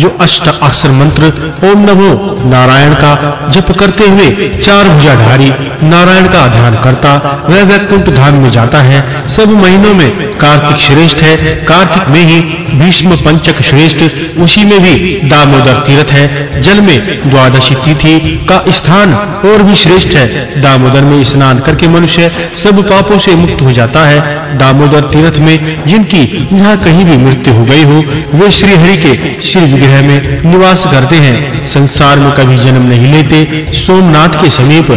जो अष्ट अक्षर मंत्र ओम नमो नारायण का जप करते हुए चार भुजाधारी नारायण का ध्यान करता, वह वैकुंठ धाम में जाता है। सब महीनों में कार्तिक श्रेष्ठ है। कार्तिक में ही भीष्म पंचक श्रेष्ठ, उसी में भी दामोदर तीर्थ है। जल में द्वादशी तिथि का स्थान और भी श्रेष्ठ है। दामोदर में स्नान करके मनुष्य सब पापों से मुक्त हो जाता है। दामोदर तीर्थ में जिनकी यहाँ कहीं भी मृत्यु हो गई हो, वे श्री हरि के श्री विग्रह में निवास करते हैं। संसार में कभी जन्म नहीं लेते। सोमनाथ के समीप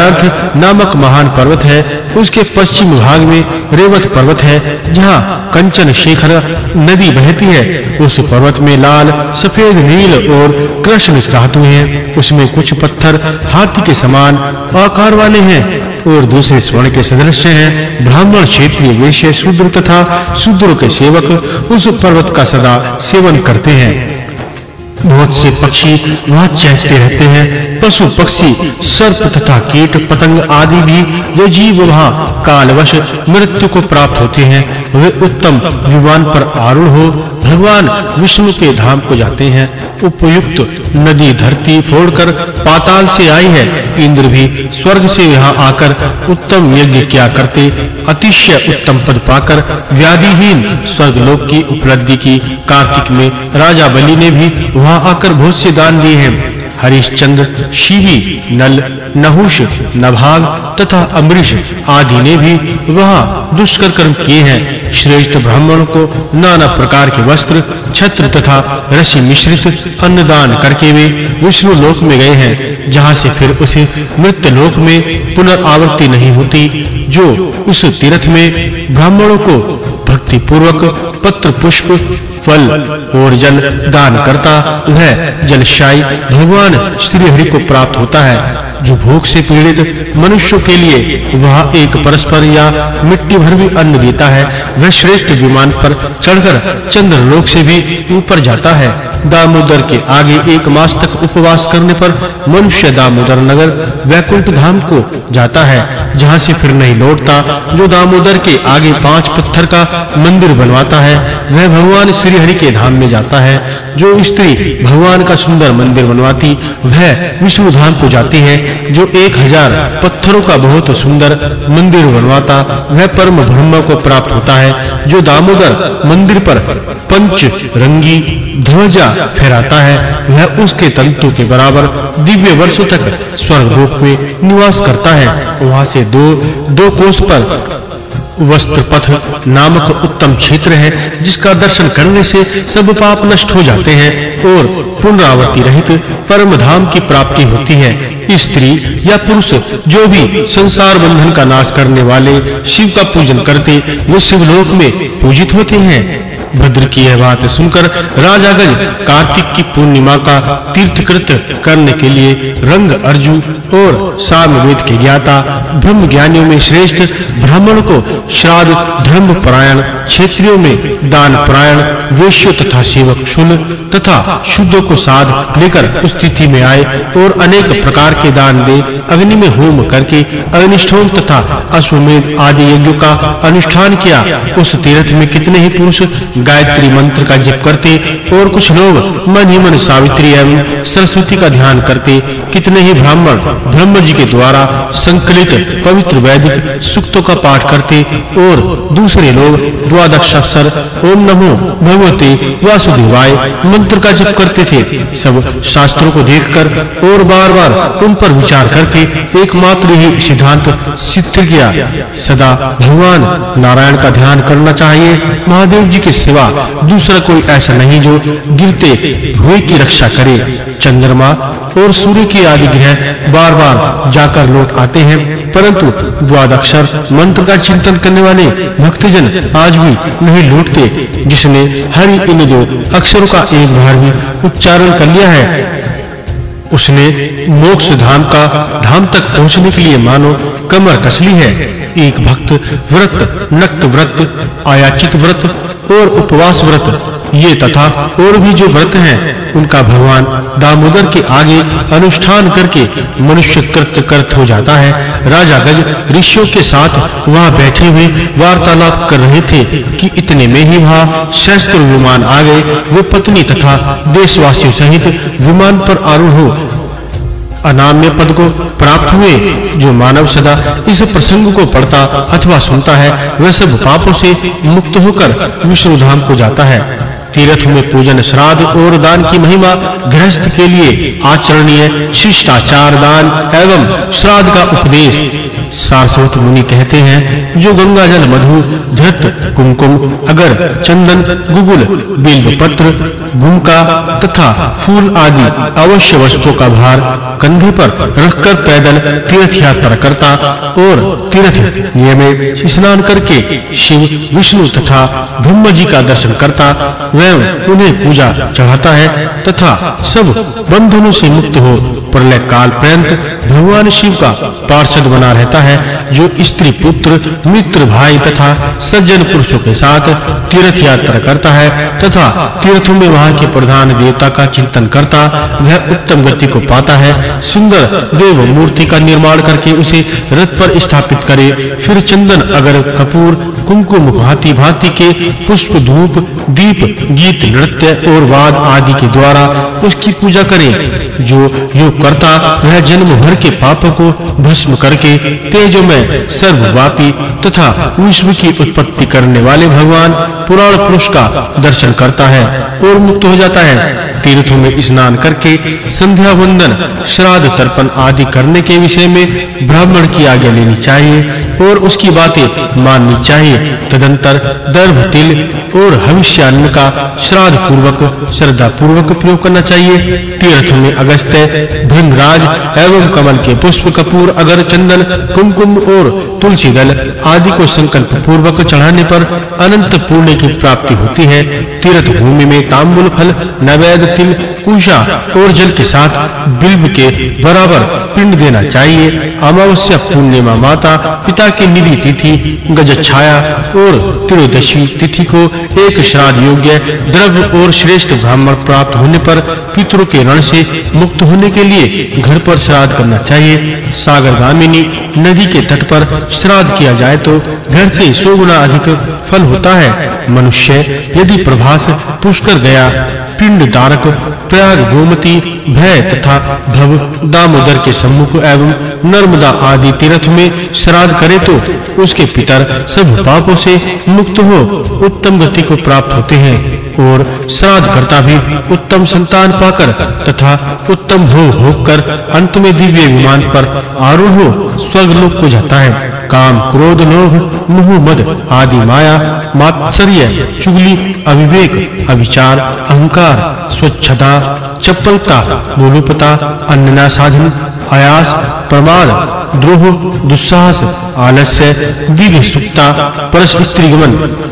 उदयार्थ नामक महान पर्वत है। उसके पश्चिम भाग में रेवत पर्वत है, जहाँ कंचन शेखर नदी बहती है। उस पर्वत में लाल, सफ़ेद, नील और कृष्ण धातु हैं। उसमें कुछ पत्थर हाथी के समान आकार वाले हैं और दूसरे स्वर्ण के सदृश हैं। ब्राह्मण क्षेत्रीय वैश्य शूद्र तथा शूद्रों के सेवक उस पर्वत का सदा सेवन करते हैं। बहुत से पक्षी वहाँ चहकते रहते हैं। पशु, पक्षी, सर्प तथा कीट, पतंग आदि भी जो जीव वहाँ कालवश मृत्यु को प्राप्त होते हैं। वे उत्तम विमान पर आरूढ़ हो, भगवान विष्णु के धाम को जाते हैं। उपयुक्त नदी धरती फोड़कर पाताल से आई है। इंद्र भी स्वर्ग से यहाँ आकर उत्तम यज्ञ किया करते, अतिशय उत्तम पद पाकर व्याधिहीन स्वर्गलोक की उपलब्धि की, कार्तिक में राजा बलि ने भी वहाँ आकर बहुत से दान दिए हैं। हरिश्चंद्र शिवी नल, नहुष, नभाग तथा अमरीश आदि ने भी वहाँ दुष्कर कर्म किए हैं। श्रेष्ठ ब्राह्मणों को नाना प्रकार के वस्त्र, छत्र तथा रसी मिश्रित अन्नदान करके वे विष्णु लोक में गए हैं, जहाँ से फिर उसे मृत्यु लोक में पुनरावृत्ति नहीं होती, जो उस तीर्थ में ब्राह्मणों को भक्ति पूर्वक पत्र पुष्प फल, और जल दान करता वह जलशाई भगवान श्री हरि को प्राप्त होता है। जो भूख से पीड़ित मनुष्यों के लिए वह एक परस्पर या मिट्टी भर भी अन्न देता है, वह श्रेष्ठ विमान पर चढ़कर चंद्र लोक से भी ऊपर जाता है। दामोदर के आगे एक मास तक उपवास करने पर मनुष्य दामोदर नगर वैकुंठ धाम को जाता है। जहाँ से फिर नहीं लौटता, जो दामोदर के आगे पाँच पत्थर का मंदिर बनवाता है, वह भगवान श्री हरि के धाम में जाता है। जो स्त्री भगवान का सुंदर मंदिर बनवाती, वह विष्णु धाम को जाती है। जो एक हज़ार पत्थरों का बहुत सुंदर मंदिर बनवाता, वह परम ब्रह्म को प्राप्त होता है। जो दामोदर मंदिर पर पंच रंगी ध्वजा फहराता है, वह उसके तंतु के बराबर दिव्य वर्षों तक स्वर्ग लोक में निवास करता है। वहाँ से दो दो कोस पर वस्त्र पथ नामक उत्तम क्षेत्र है, जिसका दर्शन करने से सब पाप नष्ट हो जाते हैं और पुनरावृत्ति रहित परम धाम की प्राप्ति होती है। स्त्री या पुरुष जो भी संसार बंधन का नाश करने वाले शिव का पूजन करते, वे शिवलोक में पूजित होते हैं। भद्र की यह बात सुनकर राजा गज कार्तिक की पूर्णिमा का तीर्थकृत करने के लिए रंग अर्जु और सामवेद के ज्ञाता, ब्रह्म ज्ञानियों में श्रेष्ठ ब्राह्मण को श्राद्ध, धर्म परायण, क्षेत्रियों में दान परायण, वैश्य तथा सेवक शुल तथा शुद्धों को साध लेकर उस तिथि में आए और अनेक प्रकार के दान दे अग्नि में होम करके अग्निष्ठोम तथा अश्वमेध आदि यज्ञों का अनुष्ठान किया। उस तीर्थ में कितने ही पुरुष गायत्री मंत्र का जप करते और कुछ लोग मन ही मन सावित्री एवं सरस्वती का ध्यान करते। कितने ही ब्राह्मण ब्रह्म जी के द्वारा संकलित पवित्र वैदिक सूक्तों का पाठ करते और दूसरे लोग द्वादश अक्षर ओम नमो भगवते वासुदेवाय मंत्र का जप करते थे। सब शास्त्रों को देखकर और बार-बार उन पर विचार करके एकमात्र ही सिद्धांत सिद्ध किया। सदा भगवान नारायण का ध्यान करना चाहिए। महादेव जी के सिवा दूसरा कोई ऐसा नहीं जो गिरते हुए की रक्षा करे। चंद्रमा और सूर्य की आदि ग्रह बार-बार जाकर लौट आते हैं, परंतु द्वादक्षर मंत्र का चिंतन करने वाले भक्तजन आज भी नहीं लौटते, जिसने हरि इन दो अक्षरों का एक बार भी उच्चारण कर लिया है। उसने मोक्ष धाम का धाम तक पहुँचने के लिए मानो कमर कस ली है। एक भक्त व्रत, नक्त व्रत, आयाचित व्रत और उपवास व्रत, ये तथा और भी जो व्रत हैं, उनका भगवान दामोदर के आगे अनुष्ठान करके मनुष्य कृत कृत हो जाता है। राजा गज ऋषियों के साथ वहाँ बैठे हुए वार्तालाप कर रहे थे कि इतने में ही वहाँ शस्त्र विमान आ गए। वे पत्नी तथा देशवासियों सहित विमान पर आरूढ़ हो अनाम्य पद को प्राप्त हुए, जो मानव सदा इस प्रसंग को पढ़ता अथवा सुनता है, वह सब पापों से मुक्त होकर विष्णु धाम को जाता है। तीर्थ में पूजन श्राद्ध और दान की महिमा गृहस्थ के लिए आचरणीय शिष्टाचार दान एवं श्राद्ध का उपदेश। सारस्वत मुनि कहते हैं, जो गंगा जल मधु, धृत, कुमकुम, अगर, चंदन, गुगुल बिल्व पत्र गुमका तथा फूल आदि अवश्य वस्तुओं का भार कंधे पर रखकर पैदल तीर्थ यात्रा करता और तीर्थ नियमित स्नान करके शिव, विष्णु तथा ब्रह्म जी का दर्शन करता, वह उन्हें पूजा चढ़ाता है तथा सब बंधनों से मुक्त हो प्रलय काल पर्यंत भगवान शिव का पार्षद बना रहता है, जो स्त्री पुत्र, मित्र भाई तथा सज्जन पुरुषों के साथ तीर्थ यात्रा करता है तथा तीर्थों में वहाँ के प्रधान देवता का चिंतन करता, वह उत्तम गति को पाता है, सुंदर देव मूर्ति का निर्माण करके उसे रथ पर स्थापित करे। फिर चंदन, अगर, कपूर, कुमकुम, भांति भांति के पुष्प, धूप, दीप, गीत, नृत्य और वाद आदि के द्वारा उसकी पूजा करे, जो योग करता, वह जन्म भर के पापों को भस्म करके तेजो में सर्वव्यापी तथा विश्व की उत्पत्ति करने वाले भगवान पुराण पुरुष का दर्शन करता है और मुक्त हो जाता है। तीर्थों में स्नान करके संध्या वंदन, श्राद्ध तर्पण आदि करने के विषय में ब्राह्मण की आज्ञा लेनी चाहिए और उसकी बातें माननी चाहिए। तदंतर दर्भ, तिल और हविष्यान्न का श्राद्ध पूर्वक, श्रद्धा पूर्वक प्रयोग करना चाहिए। तीर्थ में अगस्त्य भृंगराज एवं कमल के पुष्प कपूर, अगर चंदन, कुमकुम और तुलसी दल आदि को संकल्प पूर्वक चढ़ाने पर अनंत पुण्य की प्राप्ति होती है, तीर्थ भूमि में तांबुल फल, नैवेद्य तिल, पूजा और जल के साथ बिल्व के बराबर पिंड देना चाहिए। अमावस्या पूर्णिमा माता पिता की निधि तिथि, गज छाया और त्रियोदशी तिथि को एक श्राद्ध योग्य, द्रव्य और श्रेष्ठ ब्राह्मण प्राप्त होने पर पितरों के ऋण से मुक्त होने के लिए घर पर श्राद्ध करना चाहिए। सागर गामिनी नदी के तट पर श्राद्ध किया जाए तो घर से सौ गुना अधिक फल होता है। मनुष्य यदि प्रभास पुष्कर गया, पिंड दारक, प्रयाग गोमती, भय तथा भव दामोदर के सम्मुख एवं नर्मदा आदि तीर्थ में श्राद्ध करे तो उसके पितर सब पापों से मुक्त हो, उत्तम गति को प्राप्त होते हैं। और श्राद्ध करता भी उत्तम संतान पाकर तथा उत्तम भोग होकर अंत में दिव्य विमान पर आरूढ़ हो स्वर्ग लोक को जाता है। काम क्रोध, लोभ, मोह, मद आदि माया, मात्सर्य, चुगली, अविवेक, अविचार, अहंकार, स्वच्छता, चप्पलता लोलुपता अन्य साधन आयास प्रमाद, द्रोह, दुस्साहस, आलस्य दीर्घ सुक्ता परस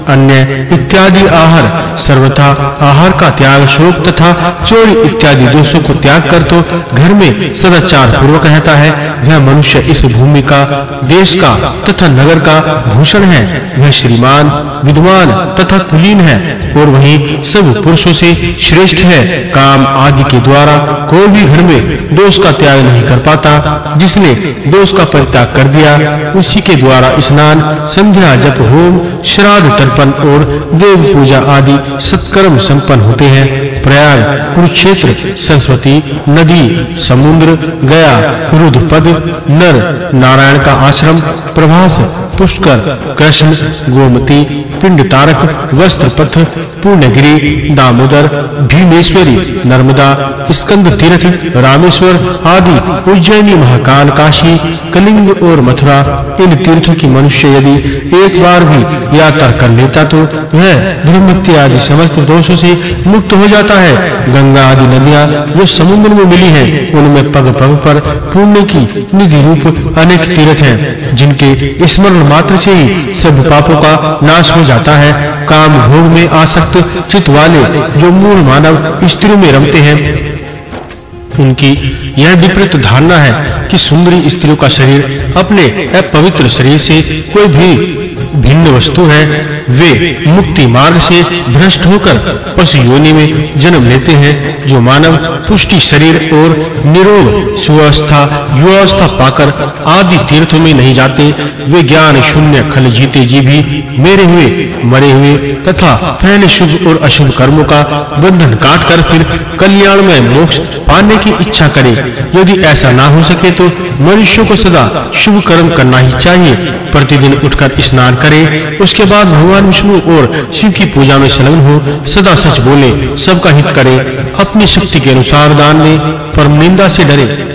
अन्य इत्यादि आहार, सर्वथा आहार का त्याग शोक तथा चोरी इत्यादि दोषों को त्याग कर तो घर में सदाचार पूर्वक रहता है। वह मनुष्य इस भूमि का, देश का तथा नगर का भूषण है। वह श्रीमान, विद्वान तथा कुलीन है और वही सब पुरुषों से श्रेष्ठ है। काम आदि के द्वारा कोई भी घर में दोष का त्याग नहीं कर पाता, जिसने दोष का परित्याग कर दिया, उसी के द्वारा स्नान, संध्या जप, होम, श्राद्ध, तर्पण और देव पूजा आदि सत्कर्म संपन्न होते हैं। प्रयाग, कुरुक्षेत्र, सरस्वती, नदी, समुद्र, गया, रुद्रपद, नर, नारायण का आश्रम, प्रभास, पुष्कर, कृष्ण, गोमती, पिंड तारक, वस्त्र पथ, पूर्णगिरी, दामोदर, भीमेश्वरी, नर्मदा, स्कंद तीर्थ, रामेश्वर आदि उज्जैनी महाकाल, काशी, कलिंग और मथुरा, इन तीर्थों की मनुष्य यदि एक बार भी यात्रा कर लेता तो वह ब्रह्मत्य आदि समस्त दोषों से मुक्त हो जाता है। गंगा आदि नदियाँ जो समुद्र में मिली हैं, उनमें पग पग पर पुण्य की निधि रूप अनेक तीर्थ हैं, जिनके स्मरण मात्र से ही सब पापों का नाश हो जाता है। काम भोग में आसक्त चित वाले जो मूल मानव स्त्री में रमते हैं, उनकी यह विपरीत धारणा है कि सुंदरी स्त्रियों का शरीर अपने अपवित्र शरीर से कोई भी भिन्न वस्तु है। वे मुक्ति मार्ग से भ्रष्ट होकर पशु योनि में जन्म लेते हैं, जो मानव पुष्टि शरीर और निरोग सुवस्था युवावस्था पाकर आदि तीर्थों में नहीं जाते। वे ज्ञान शून्य खल जीते, जी भी मेरे हुए, मरे हुए तथा पहले शुभ और अशुभ कर्मों का बंधन काट कर फिर कल्याण में मोक्ष पाने की इच्छा करे। यदि ऐसा ना हो सके तो मनुष्यों को सदा शुभ कर्म करना ही चाहिए। प्रतिदिन उठकर स्नान करे, उसके बाद भगवान विष्णु और शिव की पूजा में संलग्न हो, सदा सच बोले, सबका हित करे, अपनी शक्ति के अनुसार दान दे पर निंदा से डरे।